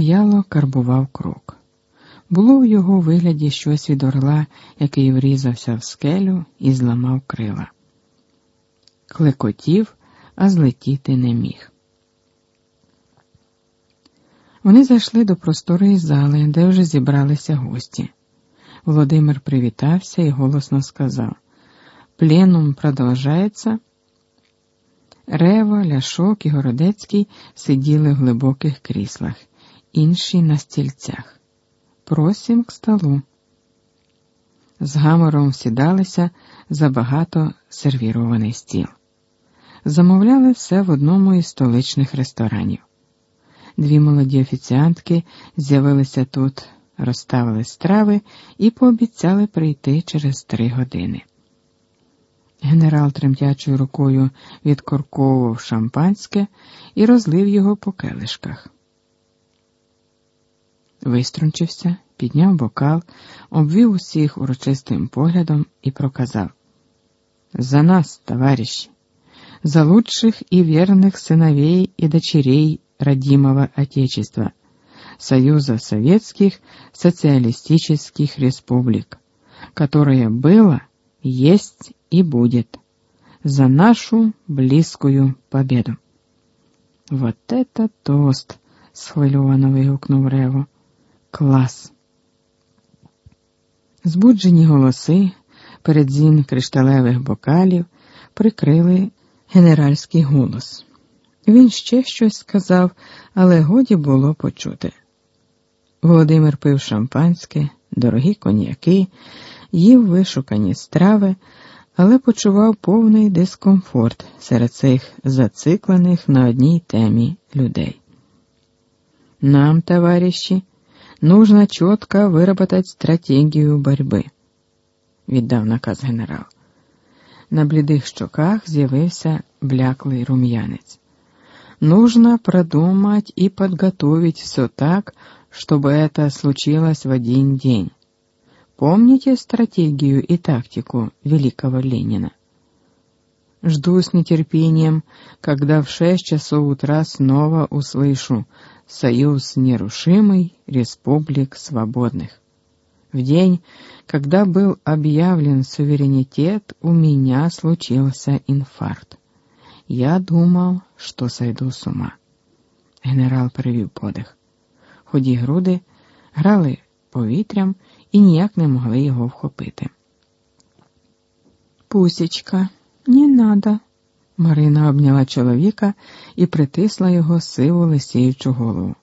в'яло карбував крок. Було в його вигляді щось від орла, який врізався в скелю і зламав крила. Клекотів, а злетіти не міг. Вони зайшли до просторої зали, де вже зібралися гості. Володимир привітався і голосно сказав: Пленум продовжається. Рева, Ляшок і Городецький сиділи в глибоких кріслах, інші на стільцях. Просім к столу. З гамором сідалися за багато сервірований стіл. Замовляли все в одному із столичних ресторанів. Дві молоді офіціантки з'явилися тут, розставили страви і пообіцяли прийти через три години. Генерал тремтячою рукою відкорковував шампанське і розлив його по келишках. Виструнчився, підняв бокал, обвів усіх урочистим поглядом і проказав За нас, товарищи, за лучших и верных сыновей и дочерей родимого Отечества, Союза Советских Социалистических Республик, которое было, есть и будет, за нашу близкую победу. Вот это тост! схвильовано вигукнув Рево. Клас. Збуджені голоси, передзін кришталевих бокалів прикрили генеральський голос. Він ще щось сказав, але годі було почути. Володимир пив шампанське, дорогі коньяки, їв вишукані страви, але почував повний дискомфорт серед цих зациклених на одній темі людей. Нам, товарищи, нужно четко выработать стратегію борьби, віддав наказ генерал. На блідих щоках з'явився бляклий рум'янець. Нужно продумать и подготовить все так, чтобы это случилось в один день. Помните стратегию и тактику великого Ленина? Жду с нетерпением, когда в шесть часов утра снова услышу «Союз нерушимый, республик свободных». В день, когда был объявлен суверенитет, у меня случился инфаркт. Я думав, що сойду з ума. Генерал перевів подих. Ході груди грали повітрям і ніяк не могли його вхопити. Пусічка, не надо. Марина обняла чоловіка і притисла його сиву лисеючу голову.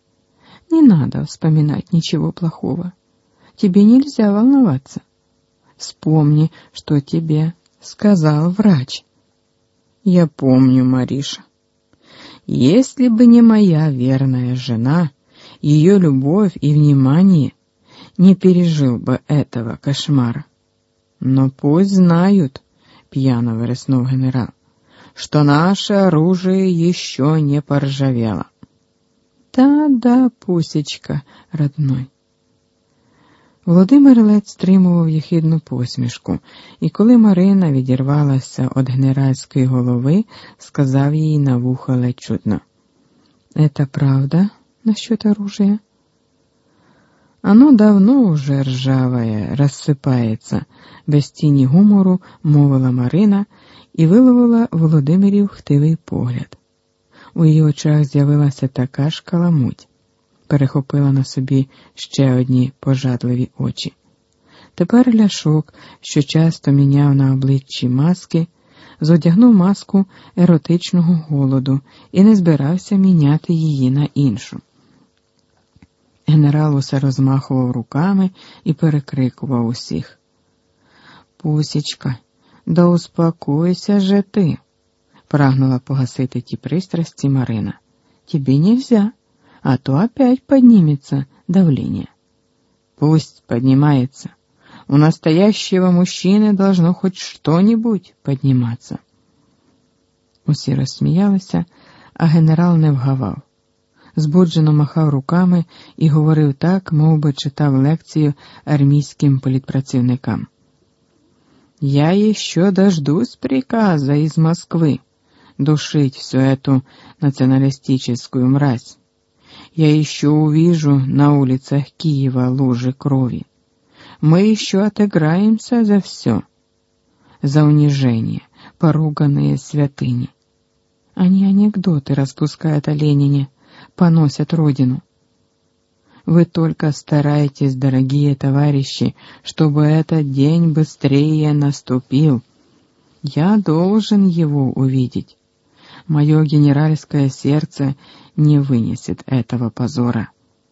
Не надо вспоминать ничего плохого. Тебе нельзя волноваться. Вспомни, что тебе сказал врач. Я помню, Мариша. Если бы не моя верная жена, ее любовь и внимание, не пережил бы этого кошмара. Но пусть знают, пьяно выреснул генерал, что наше оружие еще не поржавело. Да-да, пусечка, родной. Володимир ледь стримував єхідну посмішку, і коли Марина відірвалася від генеральської голови, сказав їй на вухо ледь чудно. «Это правда насчет оружия?» Оно давно уже ржавое, рассыпается, без тіні гумору мовила Марина і виловила Володимирів хтивий погляд. У її очах з'явилася така ж каламуть перехопила на собі ще одні пожадливі очі. Тепер ляшок, що часто міняв на обличчі маски, зодягнув маску еротичного голоду і не збирався міняти її на іншу. Генерал усе розмахував руками і перекрикував усіх. Пусічка, да успокойся же ти, прагнула погасити ті пристрасті Марина. Тобі нельзя а то опять поднимется давление. Пусть поднимается. У настоящего мужчины должно хоть что-нибудь подниматься. Усі розсміялися, а генерал не вгавав. Збуджено махав руками і говорив так, мов би читав лекцію армійським політпрацівникам. Я еще дождусь приказа из Москвы душить всю эту националистическую мразь. Я еще увижу на улицах Киева лужи крови. Мы еще отыграемся за все. За унижение, поруганные святыни. Они анекдоты распускают о Ленине, поносят родину. Вы только старайтесь, дорогие товарищи, чтобы этот день быстрее наступил. Я должен его увидеть. Мое генеральское сердце не вынесет этого позора.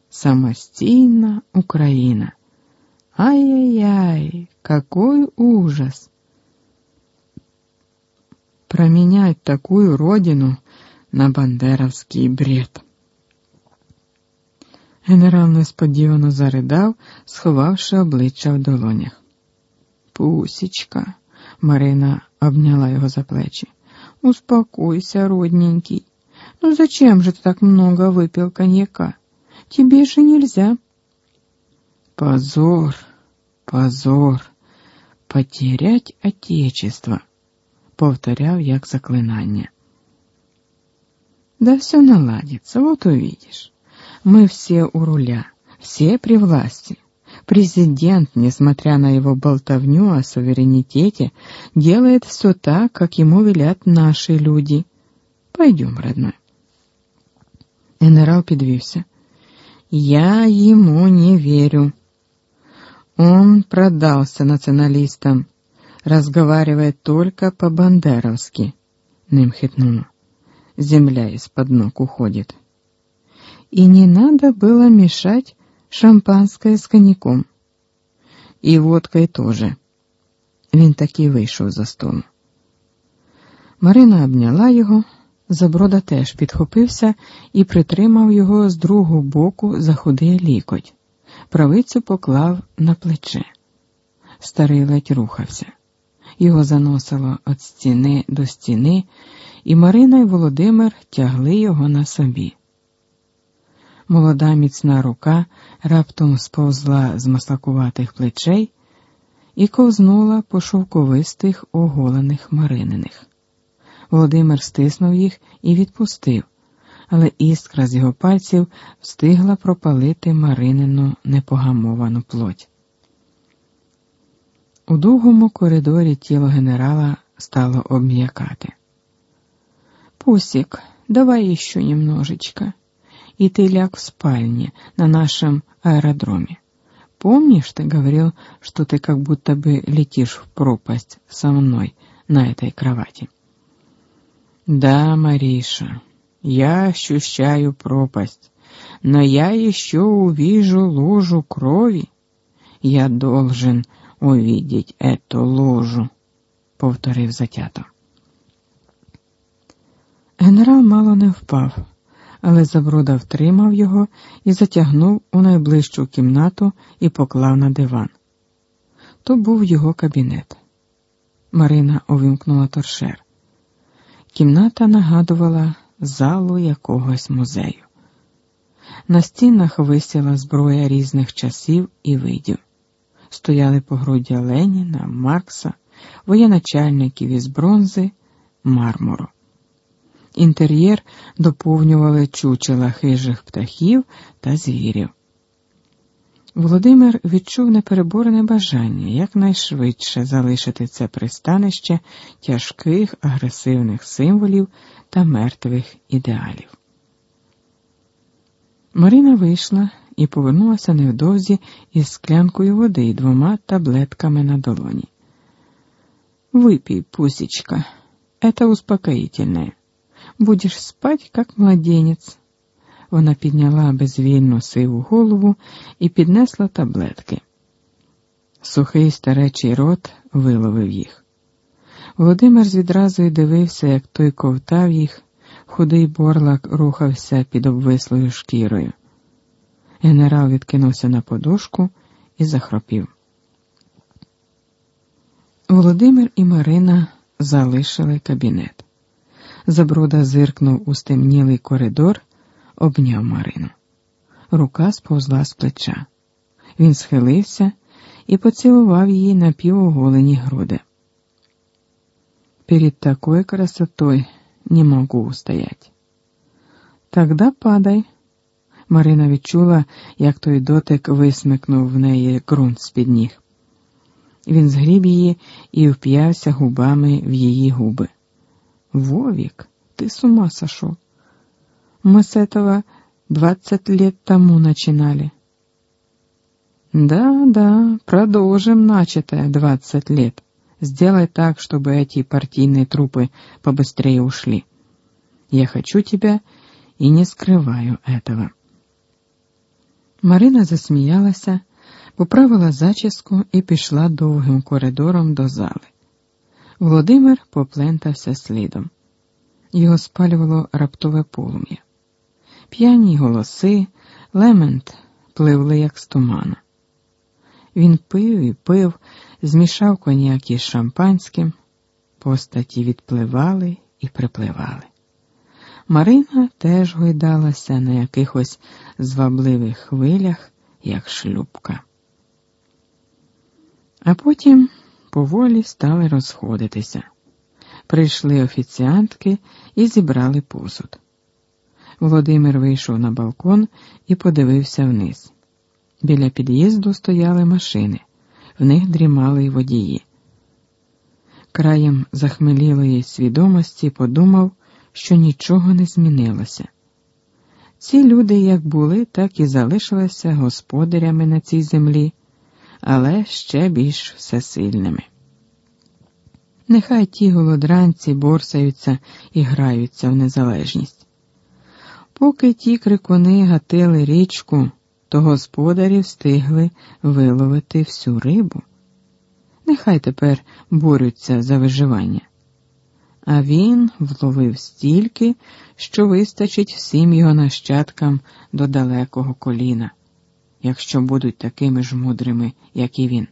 Самостийно Украина. Ай-яй-яй, какой ужас! Променять такую родину на бандеровський бред. Генерал несподівано заридав, сховавши обличчя в долонях. Пусічка, Марина обняла його за плечі. Успокойся, родненький. Ну зачем же ты так много выпил коньяка? Тебе же нельзя. Позор, позор, потерять отечество, повторяв як заклинання. Да все наладится, вот увидишь. Мы все у руля, все при власти. Президент, несмотря на его болтовню о суверенитете, делает все так, как ему велят наши люди. Пойдем, родной. Генерал підвівся. Я ему не верю. Он продался националистам, разговаривает только по-бандеровски. Ним хитнуло. Земля из-под ног уходит. И не надо было мешать шампанское з коньяком. І водкою тоже. Він таки вийшов за столу. Марина обняла його, Заброда теж підхопився і притримав його з другого боку за худий лікоть. Правицю поклав на плече. Старий ледь рухався. Його заносило від стіни до стіни, і Марина й Володимир тягли його на собі. Молода міцна рука раптом сповзла з маслакуватих плечей і ковзнула по шовковистих оголених марининих. Володимир стиснув їх і відпустив, але іскра з його пальців встигла пропалити Маринину непогамовану плоть. У довгому коридорі тіло генерала стало обм'якати. Пусик, давай еще немножечко и ты ляг в спальне на нашем аэродроме. Помнишь, ты говорил, что ты как будто бы летишь в пропасть со мной на этой кровати? Да, Мариша, я ощущаю пропасть, но я еще увижу лужу крови. Я должен увидеть эту лужу, повторив затято. Генерал мало не впав але Заброда втримав його і затягнув у найближчу кімнату і поклав на диван. То був його кабінет. Марина увімкнула торшер. Кімната нагадувала залу якогось музею. На стінах висіла зброя різних часів і видів. Стояли погруддя Леніна, Маркса, воєначальників із бронзи, мармуру. Інтер'єр доповнювали чучела хижих птахів та звірів. Володимир відчув непереборене бажання якнайшвидше залишити це пристанище тяжких агресивних символів та мертвих ідеалів. Марина вийшла і повернулася невдовзі із склянкою води і двома таблетками на долоні. Выпей, пусечка, это успокоительное будеш спать, як младенець. Вона підняла безвільну сиву голову і піднесла таблетки. Сухий старечий рот виловив їх. Володимир відразу дивився, як той ковтав їх, худий борлак рухався під обвислою шкірою. Генерал відкинувся на подушку і захропів. Володимир і Марина залишили кабінет. Заброда зиркнув у стемнілий коридор, обняв Марину. Рука сповзла з плеча. Він схилився і поцілував її на півоголені груди. Перед такой красотой не могу устоять. Тогда падай. Марина відчула, як той дотик висмикнув в неї ґрунт з-під ніг. Він згріб її і вп'явся губами в її губи. Вовік, ти с ума сошел. Мы с этого двадцать лет тому начинали. Да, да, продолжим начатое двадцать лет. Сделай так, чтобы эти партийные трупы побыстрее ушли. Я хочу тебя и не скрываю этого. Марина засміялася, поправила зачіску і пішла довгим коридором до зали. Володимир поплентався слідом. Його спалювало раптове полум'я. П'яні голоси, лемент пливли, як з тумана. Він пив і пив, змішав коньяк із шампанським, постаті відпливали і припливали. Марина теж гойдалася на якихось звабливих хвилях, як шлюбка. А потім поволі стали розходитися. Прийшли офіціантки і зібрали посуд. Володимир вийшов на балкон і подивився вниз. Біля під'їзду стояли машини, в них дрімали й водії. Краєм захмелілої свідомості подумав, що нічого не змінилося. Ці люди як були, так і залишилися господарями на цій землі, але ще більш всесильними. Нехай ті голодранці борсаються і граються в незалежність. Поки ті крикуни гатили річку, то господарі встигли виловити всю рибу. Нехай тепер борються за виживання. А він вловив стільки, що вистачить всім його нащадкам до далекого коліна, якщо будуть такими ж мудрими, як і він.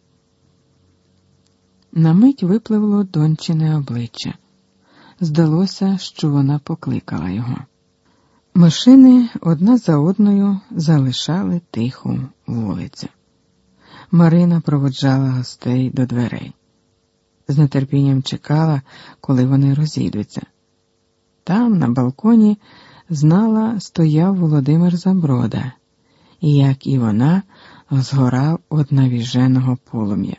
На мить випливло дончине обличчя. Здалося, що вона покликала його. Машини одна за одною залишали тиху вулицю. Марина проводжала гостей до дверей. З нетерпінням чекала, коли вони розійдуться. Там, на балконі, знала, стояв Володимир Заброда, як і вона, згорав од навіженого полум'я.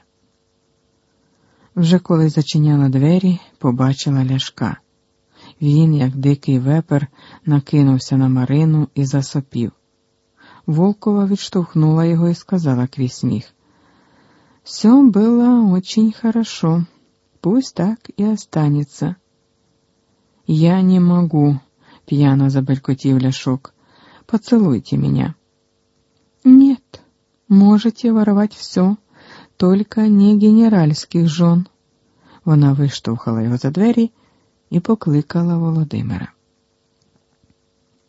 Вже коли зачиняла двері, побачила ляшка. Він, як дикий вепер, накинувся на Марину і засопів. Волкова відштовхнула його і сказала крізь сміх. Все было очень хорошо. Пусть так и останется. Я не могу, пьяно забалькотів ляшок. Поцелуйте меня. Можете воровать все, только не генеральских жен. Вона виштовхала його за двері и покликала Володимира.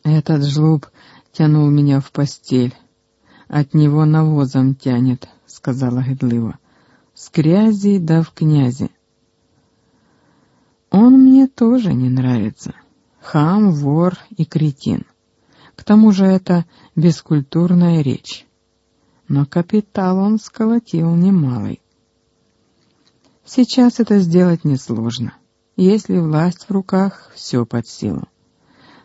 Этот жлоб тянул меня в постель. От него навозом тянет, сказала гидливо. С грязи да в князи. Он мне тоже не нравится. Хам, вор и кретин. К тому же это бескультурная речь. Но капитал он сколотил немалый. Сейчас это сделать несложно. Если власть в руках, все под силу.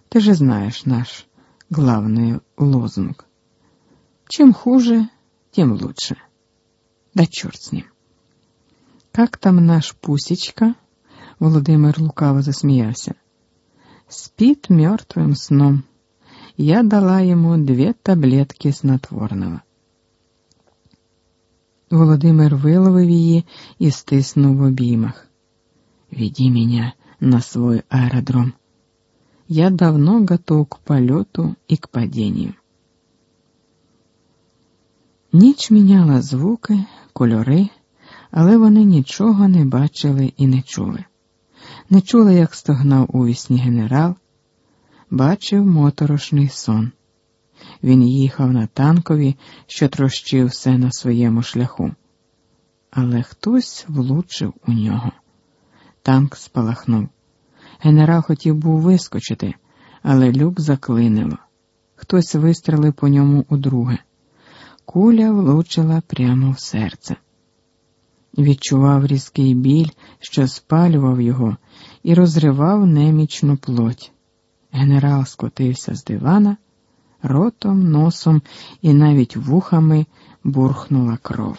Ты же знаешь наш главный лозунг. Чем хуже, тем лучше. Да черт с ним. Как там наш Пусечка? Володимир лукаво засмеялся. Спит мертвым сном. Я дала ему две таблетки снотворного. Володимир виловив її і стиснув в обіймах. Веди меня на свой аэродром. Я давно готов к полету и к падению. Ніч міняла звуки, кольори, але вони нічого не бачили і не чули. Не чули, як стогнав у вісні генерал, бачив моторошний сон. Він їхав на танкові, що трощив все на своєму шляху. Але хтось влучив у нього. Танк спалахнув. Генерал хотів був вискочити, але люк заклинило. Хтось вистрелив по ньому удруге. Куля влучила прямо в серце. Відчував різкий біль, що спалював його, і розривав немічну плоть. Генерал скотився з дивана, ротом, носом і навіть вухами бурхнула кров.